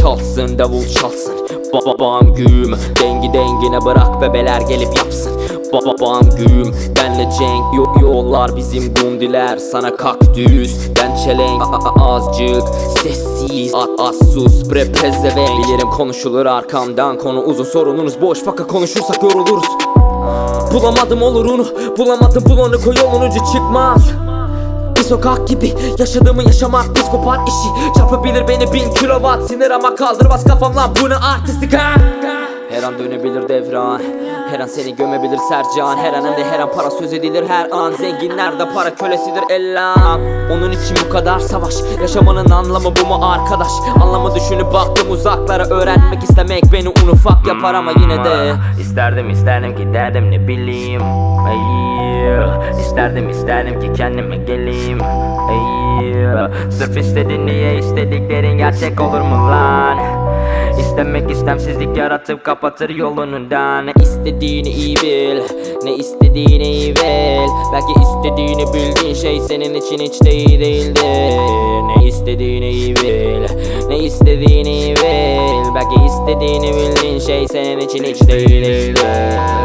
Çalsın davul çalsın. Babam güm Dengi dengine bırak bebeler gelip yapsın. Babam güm Benle cenk yo yollar bizim gundiler. Sana kaktüs Ben çelenk azıcık Sessiz a- az sus bre pezevenk Bilirim konuşulur arkamdan Konu uzun sorununuz. Boş fakat konuşursak yoruluruz. Bulamadım olurunu Bulamadım bulanık o yolun ucu çıkmaz bir sokak gibi yaşadığımı yaşamak psikopat işi. Çarpabilir beni bin kilowatt Sinir ama kaldırmaz kafam lan. Bu ne artistik ha? Her an dönebilir devran Her an seni gömebilir Sercan. Her an hem de her an para söz edilir. Her an Zenginler de para kölesidir. Ellam Onun için bu kadar savaş. Yaşamanın anlamı bu mu arkadaş? Anlamı düşünüp baktım uzaklara. Öğrenmek istemek beni un ufak yapar ama yine de. İsterdim isterdim ki derdim ne bileyim. Ey, İsterdim isterdim ki kendime geleyim. Ey, Sırf istedin niye istediklerin gerçek olur mu lan İstemek istemsizlik yaratıp kapatır yolundan Ne istediğini iyi bil Ne istediğini iyi bil. Belki istediğini bildiğin şey senin için hiç de iyi değildir. Ne istediğini iyi bil Ne istediğini iyi bil. Belki istediğini bildiğin şey senin için hiç de iyi değildir.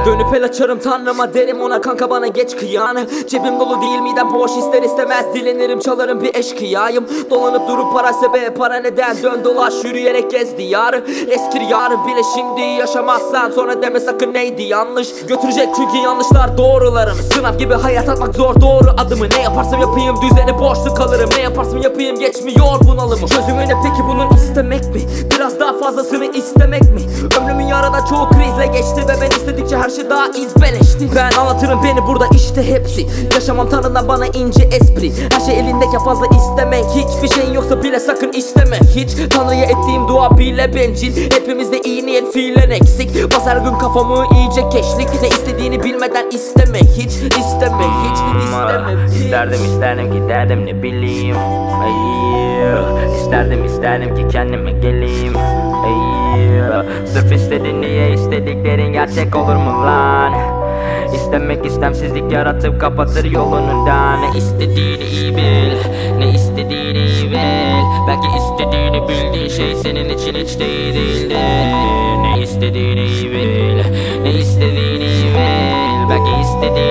Dönüp el açarım tanrıma derim ona kanka bana geç kıyanı Cebim dolu değil midem boş ister istemez dilenirim çalarım bir eşkıyayım. Dolanıp durup para sebep para neden? Dön dolaş yürüyerek gez diyarı Eskir yarın bile şimdi yaşamazsan sonra deme sakın neydi yanlış Götürecek çünkü yanlışlar doğrularını Sınav gibi hayat atmak zor doğru adımı Ne yaparsam yapayım. Düzeni boşluk kalırım. Ne yaparsam yapayım geçmiyor bunalımı. Çözümü ne peki bunun istemek mi? Biraz daha fazlasını istemek mi? Ömrümün yarada çoğu krizle geçti Ve ben istedikçe her şey daha izbeleşti. Ben anlatırım beni burada işte hepsi. Yaşamam tanrından bana ince espri. Her şey elindeyken fazla istemek. Hiçbir şeyin yoksa bile sakın isteme. Hiç Tanrı'ya ettiğim dua bile bencil. Hepimizde iyi niyet fiilen eksik. Bas her gün kafamı iyice keşlik. Ne istediğini bilmeden isteme Hiç isteme hiç isteme hiç. İsterdim isterdim ki derdim ne bileyim. Ey, İsterdim isterdim ki kendime geleyim. Ey, Sırf istedin niye istediklerin gerçek olur mu lan? İstemek istemsizlik yaratıp kapatır yolundan Ne istediğini iyi bil Ne istediğini iyi bil. Belki istediğini bildiğin şey senin için hiç değil değildir. Ne istediğini bil Ne istediğini bil. Belki istediğini